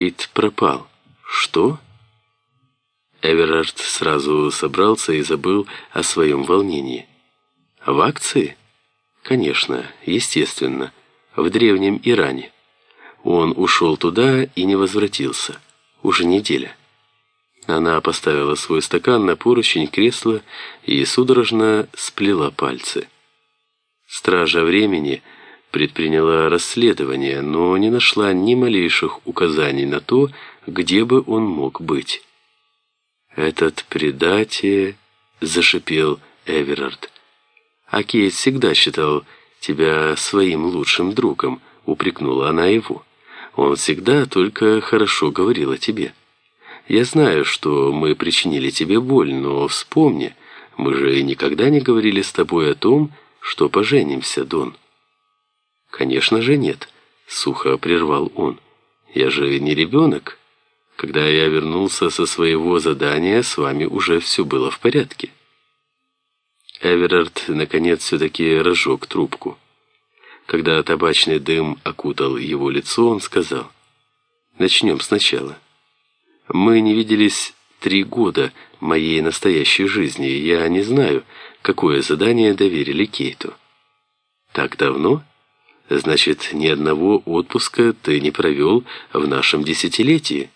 Кейт пропал. Что? Эверард сразу собрался и забыл о своем волнении. В акции? Конечно, естественно, в древнем Иране. Он ушел туда и не возвратился. Уже неделя. Она поставила свой стакан на поручень кресла и судорожно сплела пальцы. Стража времени предприняла расследование, но не нашла ни малейших указаний на то, где бы он мог быть. «Этот предатель...» — зашипел Эверард. «А Кейт всегда считал тебя своим лучшим другом», — упрекнула она его. «Он всегда только хорошо говорил о тебе». Я знаю, что мы причинили тебе боль, но вспомни, мы же никогда не говорили с тобой о том, что поженимся, Дон». «Конечно же нет», — сухо прервал он. «Я же не ребенок. Когда я вернулся со своего задания, с вами уже все было в порядке». Эверард, наконец, все-таки разжег трубку. Когда табачный дым окутал его лицо, он сказал, «Начнем сначала». Мы не виделись три года моей настоящей жизни, я не знаю, какое задание доверили Кейту. Так давно? Значит, ни одного отпуска ты не провел в нашем десятилетии.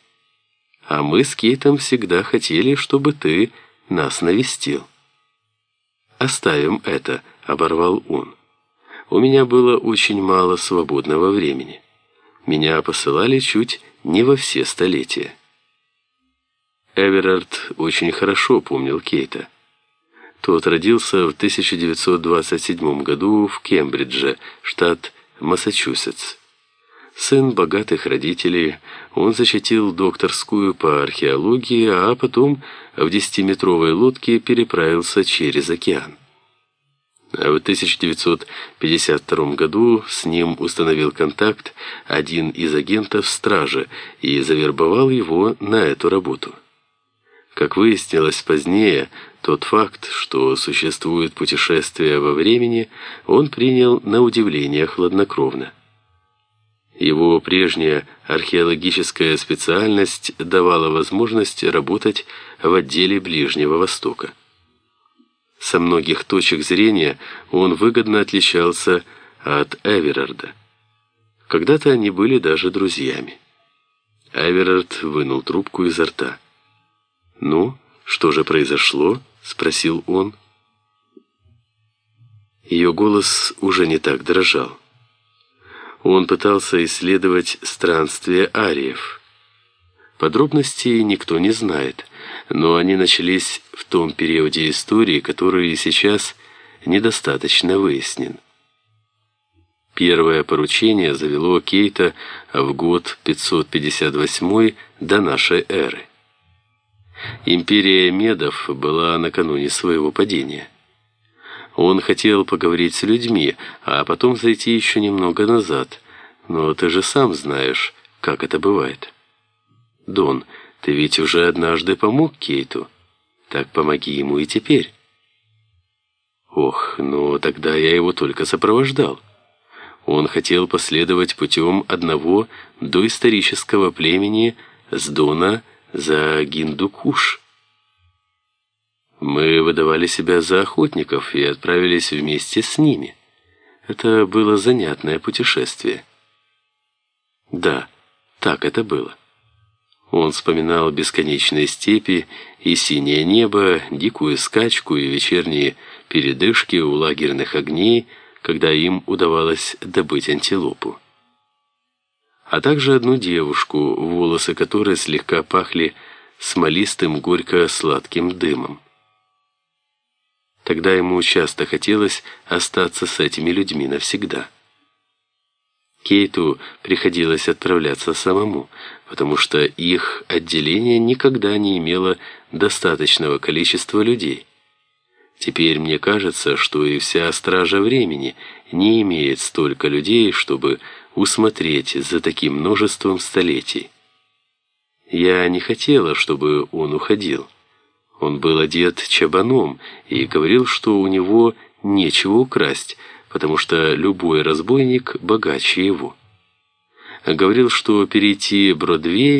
А мы с Кейтом всегда хотели, чтобы ты нас навестил. «Оставим это», — оборвал он. «У меня было очень мало свободного времени. Меня посылали чуть не во все столетия». Эверард очень хорошо помнил Кейта. Тот родился в 1927 году в Кембридже, штат Массачусетс. Сын богатых родителей, он защитил докторскую по археологии, а потом в десятиметровой лодке переправился через океан. А в 1952 году с ним установил контакт один из агентов стражи и завербовал его на эту работу. Как выяснилось позднее, тот факт, что существует путешествие во времени, он принял на удивление хладнокровно. Его прежняя археологическая специальность давала возможность работать в отделе Ближнего Востока. Со многих точек зрения он выгодно отличался от Эверарда. Когда-то они были даже друзьями. Эверард вынул трубку изо рта. «Ну, что же произошло?» — спросил он. Ее голос уже не так дрожал. Он пытался исследовать странствия ариев. Подробностей никто не знает, но они начались в том периоде истории, который сейчас недостаточно выяснен. Первое поручение завело Кейта в год 558 до нашей эры. Империя Медов была накануне своего падения. Он хотел поговорить с людьми, а потом зайти еще немного назад. Но ты же сам знаешь, как это бывает. Дон, ты ведь уже однажды помог Кейту. Так помоги ему и теперь. Ох, но тогда я его только сопровождал. Он хотел последовать путем одного доисторического племени с Дона за Гиндукуш. Мы выдавали себя за охотников и отправились вместе с ними. Это было занятное путешествие. Да, так это было. Он вспоминал бесконечные степи и синее небо, дикую скачку и вечерние передышки у лагерных огней, когда им удавалось добыть антилопу а также одну девушку, волосы которой слегка пахли смолистым горько-сладким дымом. Тогда ему часто хотелось остаться с этими людьми навсегда. Кейту приходилось отправляться самому, потому что их отделение никогда не имело достаточного количества людей. Теперь мне кажется, что и вся стража времени не имеет столько людей, чтобы усмотреть за таким множеством столетий. Я не хотела, чтобы он уходил. Он был одет чабаном и говорил, что у него нечего украсть, потому что любой разбойник богаче его. говорил, что перейти Бродвей